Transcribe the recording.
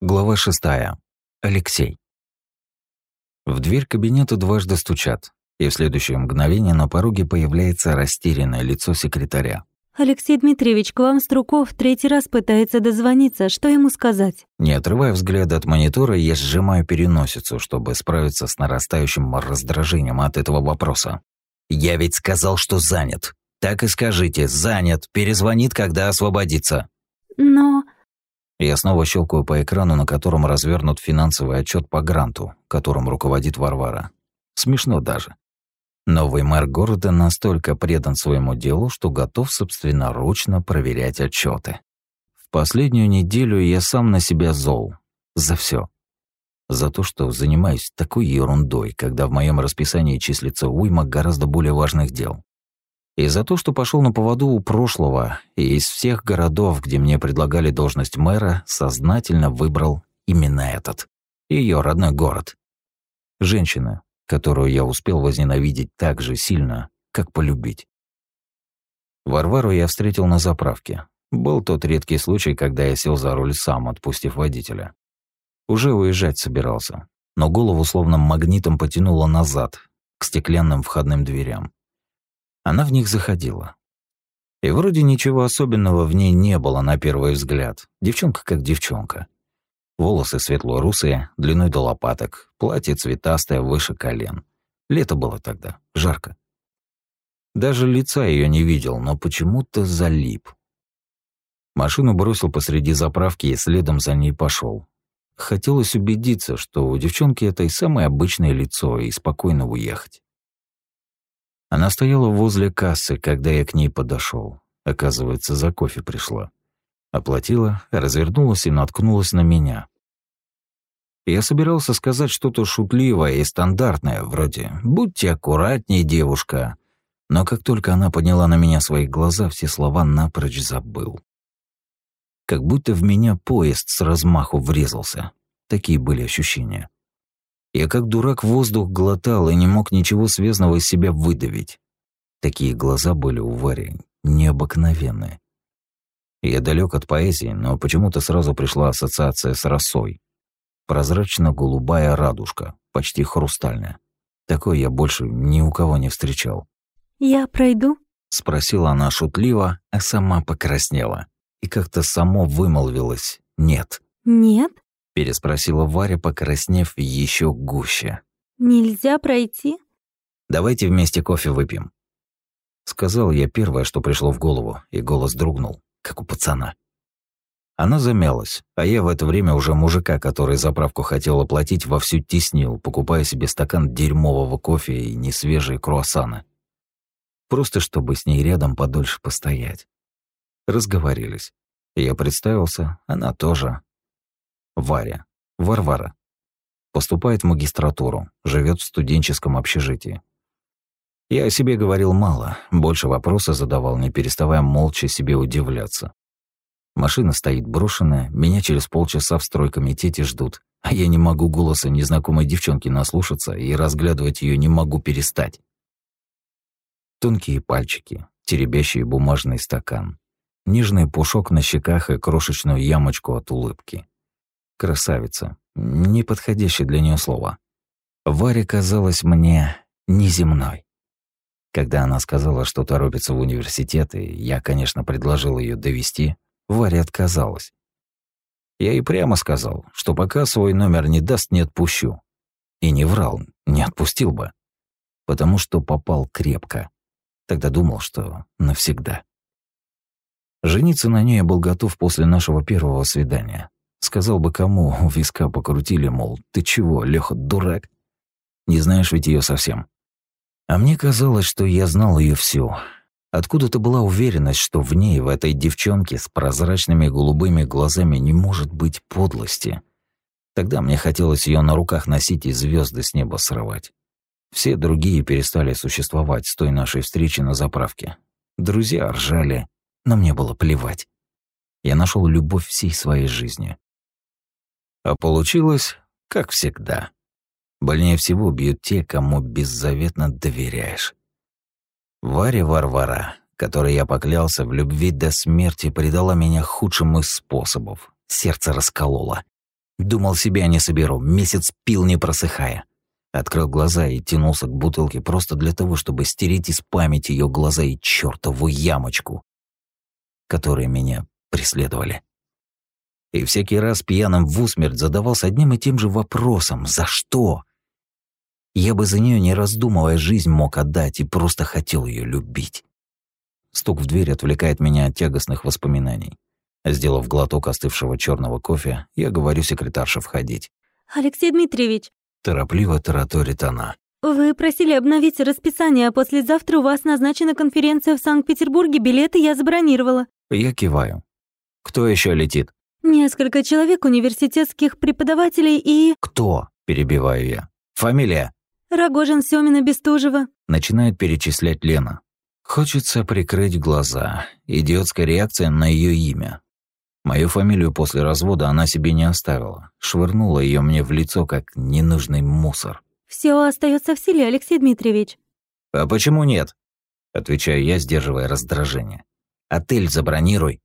Глава шестая. Алексей. В дверь кабинета дважды стучат, и в следующее мгновение на пороге появляется растерянное лицо секретаря. «Алексей Дмитриевич, к вам Струков третий раз пытается дозвониться. Что ему сказать?» Не отрывая взгляда от монитора, я сжимаю переносицу, чтобы справиться с нарастающим раздражением от этого вопроса. «Я ведь сказал, что занят. Так и скажите, занят. Перезвонит, когда освободится». «Но...» Я снова щелкаю по экрану, на котором развернут финансовый отчет по гранту, которым руководит Варвара. Смешно даже. Новый мэр города настолько предан своему делу, что готов собственноручно проверять отчеты. В последнюю неделю я сам на себя зол. За все. За то, что занимаюсь такой ерундой, когда в моем расписании числится уйма гораздо более важных дел. И за то, что пошел на поводу у прошлого, и из всех городов, где мне предлагали должность мэра, сознательно выбрал именно этот. Ее родной город. Женщина, которую я успел возненавидеть так же сильно, как полюбить. Варвару я встретил на заправке. Был тот редкий случай, когда я сел за руль сам, отпустив водителя. Уже уезжать собирался, но голову словно магнитом потянуло назад, к стеклянным входным дверям. Она в них заходила. И вроде ничего особенного в ней не было на первый взгляд. Девчонка как девчонка. Волосы светло-русые, длиной до лопаток, платье цветастое, выше колен. Лето было тогда, жарко. Даже лица ее не видел, но почему-то залип. Машину бросил посреди заправки и следом за ней пошел. Хотелось убедиться, что у девчонки это и самое обычное лицо, и спокойно уехать. Она стояла возле кассы, когда я к ней подошел. Оказывается, за кофе пришла. Оплатила, развернулась и наткнулась на меня. Я собирался сказать что-то шутливое и стандартное, вроде «Будьте аккуратнее, девушка». Но как только она подняла на меня свои глаза, все слова напрочь забыл. Как будто в меня поезд с размаху врезался. Такие были ощущения. Я как дурак воздух глотал и не мог ничего связанного из себя выдавить. Такие глаза были у Вари необыкновенные. Я далек от поэзии, но почему-то сразу пришла ассоциация с росой. Прозрачно-голубая радужка, почти хрустальная. Такой я больше ни у кого не встречал. «Я пройду?» — спросила она шутливо, а сама покраснела. И как-то само вымолвилась «нет». «Нет?» Переспросила Варя, покраснев еще гуще. «Нельзя пройти?» «Давайте вместе кофе выпьем». Сказал я первое, что пришло в голову, и голос дрогнул, как у пацана. Она замялась, а я в это время уже мужика, который заправку хотел оплатить, вовсю теснил, покупая себе стакан дерьмового кофе и несвежие круассаны. Просто чтобы с ней рядом подольше постоять. Разговорились. Я представился, она тоже, Варя. Варвара. Поступает в магистратуру, живет в студенческом общежитии. Я о себе говорил мало, больше вопросы задавал, не переставая молча себе удивляться. Машина стоит брошенная, меня через полчаса в стройкомитете ждут, а я не могу голоса незнакомой девчонки наслушаться и разглядывать ее не могу перестать. Тонкие пальчики, теребящие бумажный стакан, нежный пушок на щеках и крошечную ямочку от улыбки. Красавица. Неподходящее для нее слово. Варя казалась мне неземной. Когда она сказала, что торопится в университет, и я, конечно, предложил ее довести, Варя отказалась. Я и прямо сказал, что пока свой номер не даст, не отпущу. И не врал, не отпустил бы. Потому что попал крепко. Тогда думал, что навсегда. Жениться на ней я был готов после нашего первого свидания. Сказал бы кому, виска покрутили, мол, ты чего, Леха, дурак? Не знаешь ведь ее совсем. А мне казалось, что я знал ее всю. Откуда-то была уверенность, что в ней, в этой девчонке с прозрачными голубыми глазами не может быть подлости. Тогда мне хотелось ее на руках носить и звезды с неба срывать. Все другие перестали существовать с той нашей встречи на заправке. Друзья ржали, но мне было плевать. Я нашел любовь всей своей жизни. А получилось, как всегда. Больнее всего бьют те, кому беззаветно доверяешь. Варя Варвара, которой я поклялся в любви до смерти, предала меня худшим из способов. Сердце раскололо. Думал, себя не соберу, месяц пил не просыхая. Открыл глаза и тянулся к бутылке просто для того, чтобы стереть из памяти ее глаза и чертову ямочку, которые меня преследовали. И всякий раз пьяным в усмерть задавался одним и тем же вопросом «За что?». Я бы за нее не раздумывая жизнь мог отдать и просто хотел ее любить. Стук в дверь отвлекает меня от тягостных воспоминаний. Сделав глоток остывшего черного кофе, я говорю секретарше входить. «Алексей Дмитриевич!» Торопливо тараторит она. «Вы просили обновить расписание, а послезавтра у вас назначена конференция в Санкт-Петербурге, билеты я забронировала». Я киваю. «Кто еще летит?» «Несколько человек университетских преподавателей и...» «Кто?» – перебиваю я. «Фамилия?» «Рогожин, Сёмина, Бестужева». Начинает перечислять Лена. Хочется прикрыть глаза. Идиотская реакция на ее имя. Мою фамилию после развода она себе не оставила. Швырнула ее мне в лицо, как ненужный мусор. Все остается в силе, Алексей Дмитриевич. «А почему нет?» Отвечаю я, сдерживая раздражение. «Отель забронируй».